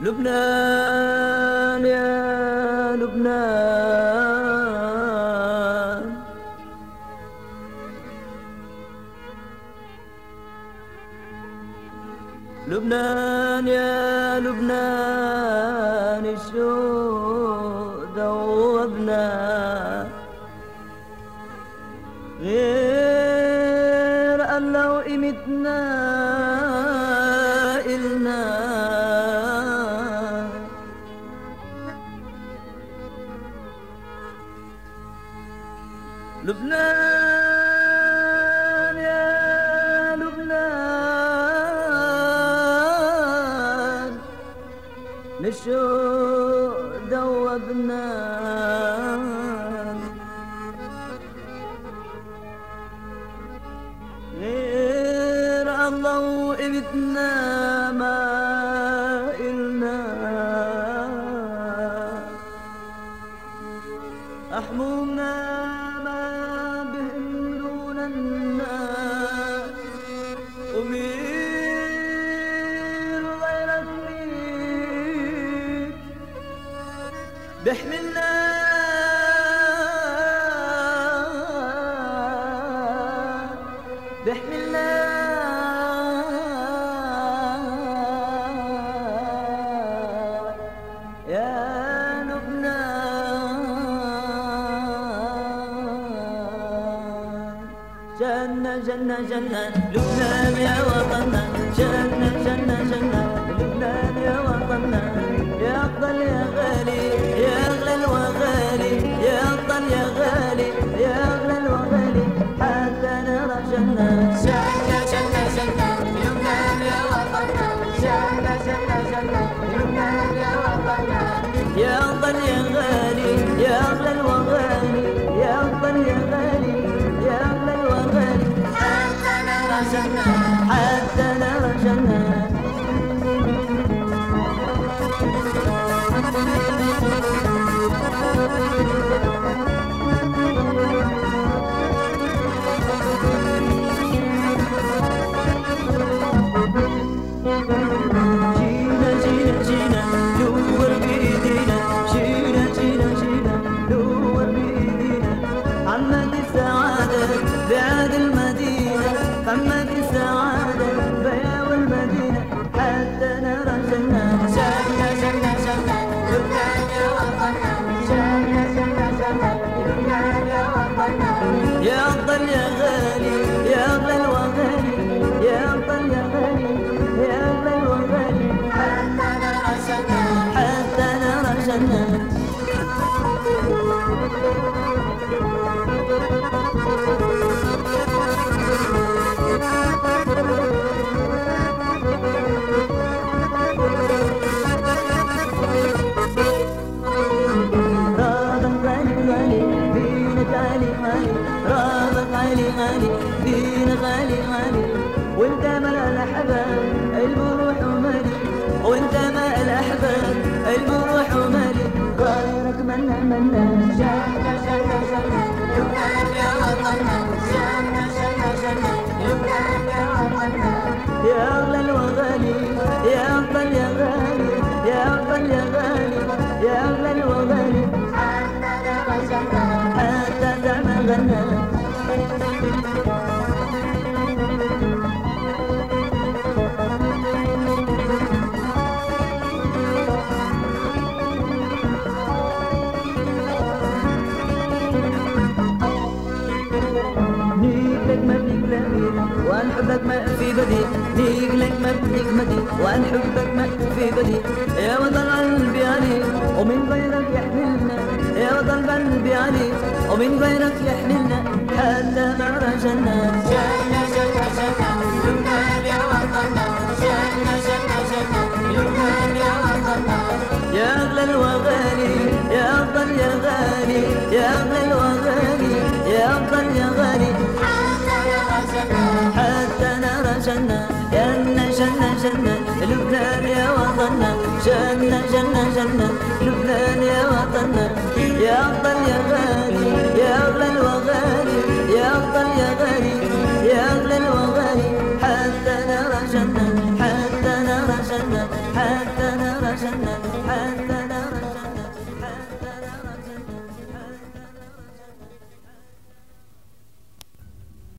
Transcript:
لبنان يا لبنان. لبنان يا لبنان الشوق غير الله وقيمتنا إلنا. لبنان يا لبنان نشوق دوبنا. الله وقفتنا ما إلنا. أحمومنا ما بهملونا الناس غيرك مين جنة جنة جنة. لبنان يا وطننا جنة جنة جنة. لبنان يا وطننا يا أفضل يا غالي يا أغلى الوغالي يا أفضل يا غالي يا أغلى الوغالي حتى نرى جنة. جنة جنة جنة. لبنان يا جنة جنة جنة. لبنان يا يا يا غالي. يا لبنان يا غالي يا أغلى الوغالي يا أفضل يا غالي يا أغلى الوغالي حتى نرى حتى نرى غالي غالي بينك غالي غالي وانت مال الاحباب البروح ومالي وانت مال الاحباب البروح ومالي غيرك منا منا جنة جنة لبنان يا وطننا جنة ونحبك ما في بدي ديك لك ما نجمتي ونحبك ما في بدي. يا وطن قلبي عليك ومن غيرك يحملنا. يا وطن قلبي عليك ومن غيرك يحملنا. حتى ما رجلنا جنة جنة جنة. لبنان يا وطننا جنة جنة جنة. لبنان يا وطننا يا أغلى الوغالي يا أفضل يا غالي يا أغلى الوغالي يا أفضل يا غالي na na